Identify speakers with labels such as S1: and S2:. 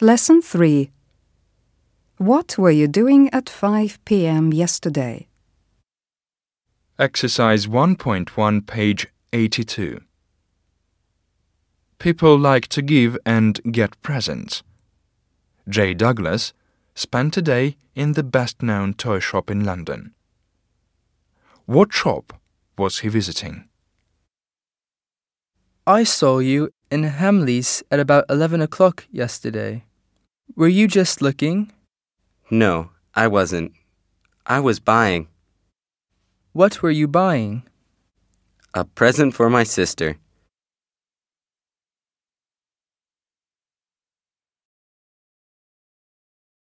S1: Lesson 3 What were you doing at 5 p.m. yesterday?
S2: Exercise 1.1, page 82. People like to give and get presents. J. Douglas spent a day in the best known toy shop in London. What shop was he visiting?
S3: I saw you in Hamleys at about 11 o'clock yesterday. Were you just looking?
S4: No, I wasn't. I was buying
S3: What were you buying?
S4: a present for my sister.